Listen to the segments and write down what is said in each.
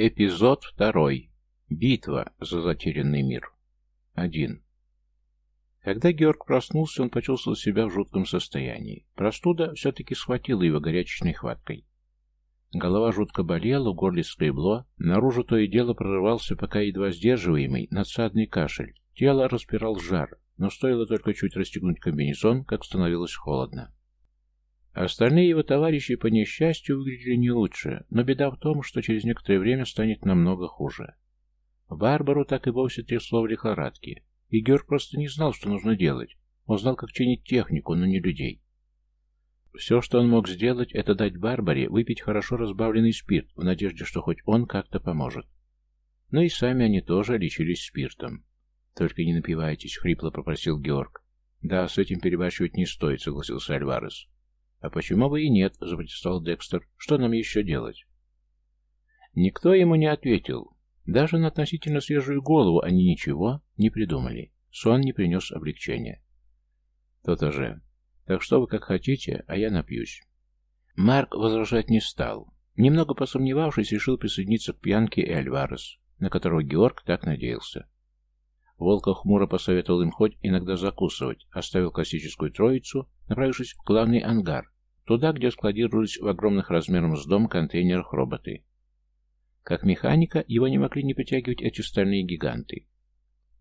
Эпизод второй. Битва за затерянный мир. Один. Когда Георг проснулся, он почувствовал себя в жутком состоянии. Простуда все-таки схватила его горячечной хваткой. Голова жутко болела, в горле скребло, наружу то и дело прорывался пока едва сдерживаемый надсадный кашель. Тело распирал жар, но стоило только чуть расстегнуть комбинезон, как становилось холодно. Остальные его товарищи по несчастью выглядели не лучше, но беда в том, что через некоторое время станет намного хуже. Барбару так и вовсе трясло в лихорадке, и Георг просто не знал, что нужно делать. Он знал, как чинить технику, но не людей. Все, что он мог сделать, это дать Барбаре выпить хорошо разбавленный спирт, в надежде, что хоть он как-то поможет. Но и сами они тоже лечились спиртом. «Только не напивайтесь», — хрипло попросил Георг. «Да, с этим перебарщивать не стоит», — согласился Альварес. «А почему бы и нет?» — запротестовал Декстер. «Что нам еще делать?» Никто ему не ответил. Даже на относительно свежую голову они ничего не придумали. Сон не принес облегчения. То-то же. Так что вы как хотите, а я напьюсь. Марк возражать не стал. Немного посомневавшись, решил присоединиться к пьянке и Альварес, на которого Георг так надеялся. Волков хмуро посоветовал им хоть иногда закусывать, оставил классическую троицу, направившись в главный ангар, туда, где складировались в огромных размерах с дом контейнерах роботы. Как механика, его не могли не притягивать эти стальные гиганты.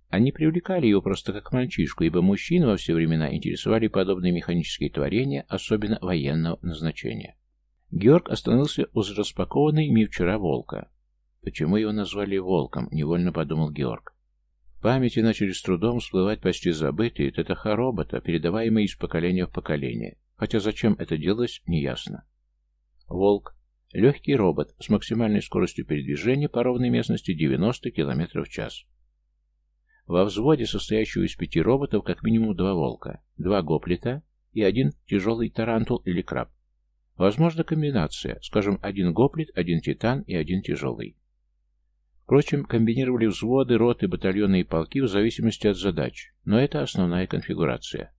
Они привлекали его просто как мальчишку, ибо мужчин во все времена интересовали подобные механические творения, особенно военного назначения. Георг остановился у распакованной ми вчера волка. Почему его назвали волком, невольно подумал Георг. В памяти начали с трудом всплывать почти забытые ТТХ-робота, передаваемые из поколения в поколение, хотя зачем это делалось, неясно. Волк. Легкий робот с максимальной скоростью передвижения по ровной местности 90 км в час. Во взводе, состоящего из пяти роботов, как минимум два волка, два гоплита и один тяжелый тарантул или краб. Возможно комбинация, скажем, один гоплит, один титан и один тяжелый. Впрочем, комбинировали взводы, роты, батальоны и полки в зависимости от задач, но это основная конфигурация.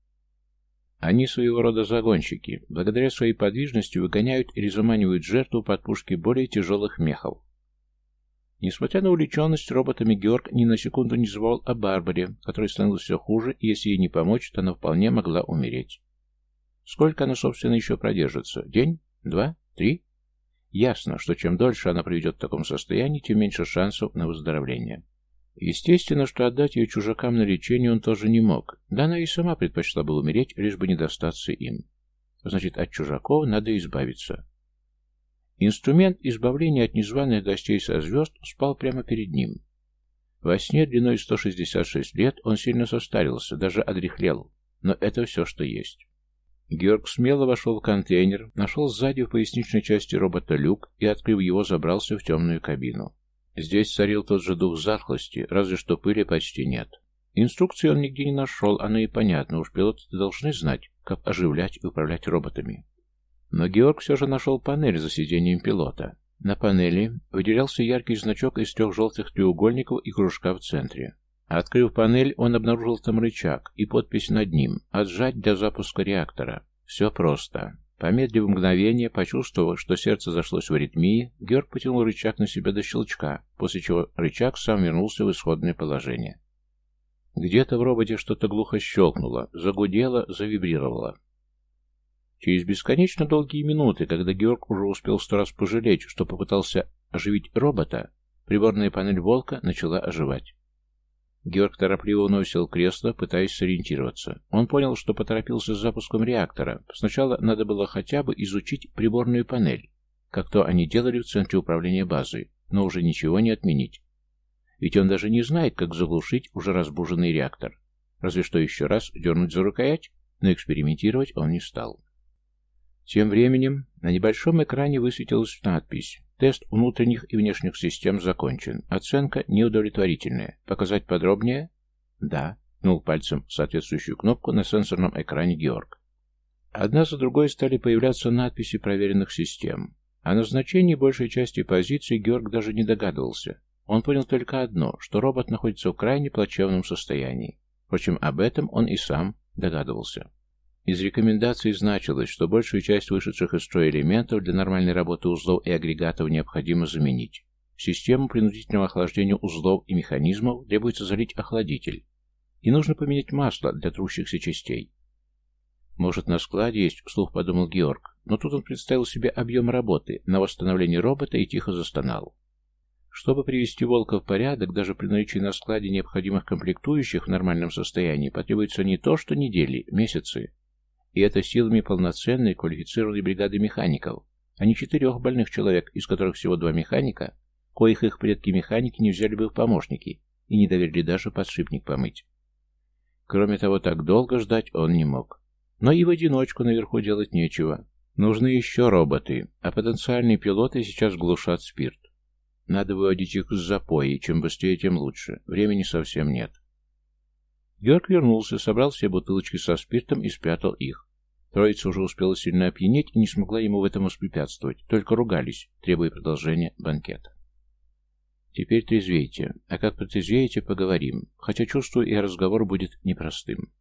Они своего рода загонщики, благодаря своей подвижности выгоняют или заманивают жертву под пушки более тяжелых мехов. Несмотря на увлеченность роботами, Георг ни на секунду не забывал о Барбаре, которой становилось все хуже, и если ей не помочь, то она вполне могла умереть. Сколько она, собственно, еще продержится? День? Два? Три? Ясно, что чем дольше она проведет в таком состоянии, тем меньше шансов на выздоровление. Естественно, что отдать ее чужакам на лечение он тоже не мог, да она и сама предпочла бы умереть, лишь бы не достаться им. Значит, от чужаков надо избавиться. Инструмент избавления от незваных гостей со звезд спал прямо перед ним. Во сне длиной 166 лет он сильно состарился, даже одряхлел, но это все, что есть. Георг смело вошел в контейнер, нашел сзади в поясничной части робота люк и, открыв его, забрался в темную кабину. Здесь царил тот же дух затхлости, разве что пыли почти нет. Инструкции он нигде не нашел, оно и понятно, уж пилоты должны знать, как оживлять и управлять роботами. Но Георг все же нашел панель за сиденьем пилота. На панели выделялся яркий значок из трех желтых треугольников и кружка в центре. Открыв панель, он обнаружил там рычаг и подпись над ним «Отжать для запуска реактора». Все просто. Помедлив мгновение, почувствовав, что сердце зашлось в аритмии, Георг потянул рычаг на себя до щелчка, после чего рычаг сам вернулся в исходное положение. Где-то в роботе что-то глухо щелкнуло, загудело, завибрировало. Через бесконечно долгие минуты, когда Георг уже успел сто раз пожалеть, что попытался оживить робота, приборная панель «Волка» начала оживать. Георг торопливо уносил кресло, пытаясь сориентироваться. Он понял, что поторопился с запуском реактора. Сначала надо было хотя бы изучить приборную панель, как то они делали в центре управления базы, но уже ничего не отменить. Ведь он даже не знает, как заглушить уже разбуженный реактор. Разве что еще раз дернуть за рукоять, но экспериментировать он не стал. Тем временем на небольшом экране высветилась надпись «Тест внутренних и внешних систем закончен. Оценка неудовлетворительная. Показать подробнее?» «Да», — ткнул пальцем соответствующую кнопку на сенсорном экране Георг. Одна за другой стали появляться надписи проверенных систем. О назначении большей части позиций Георг даже не догадывался. Он понял только одно, что робот находится в крайне плачевном состоянии. Впрочем, об этом он и сам догадывался. Из рекомендаций значилось, что большую часть вышедших из строя элементов для нормальной работы узлов и агрегатов необходимо заменить. систему принудительного охлаждения узлов и механизмов требуется залить охладитель. И нужно поменять масло для трущихся частей. Может, на складе есть, вслух подумал Георг, но тут он представил себе объем работы на восстановление робота и тихо застонал. Чтобы привести Волка в порядок, даже при наличии на складе необходимых комплектующих в нормальном состоянии, потребуется не то что недели, месяцы. И это силами полноценной квалифицированной бригады механиков, а не четырех больных человек, из которых всего два механика, коих их предки-механики не взяли бы в помощники и не доверили даже подшипник помыть. Кроме того, так долго ждать он не мог. Но и в одиночку наверху делать нечего. Нужны еще роботы, а потенциальные пилоты сейчас глушат спирт. Надо выводить их с запои, чем быстрее, тем лучше. Времени совсем нет. Георг вернулся, собрал все бутылочки со спиртом и спрятал их. Троица уже успела сильно опьянеть и не смогла ему в этом воспрепятствовать, только ругались, требуя продолжения банкета. Теперь трезвейте, а как протрезвеете, поговорим, хотя чувствую, и разговор будет непростым.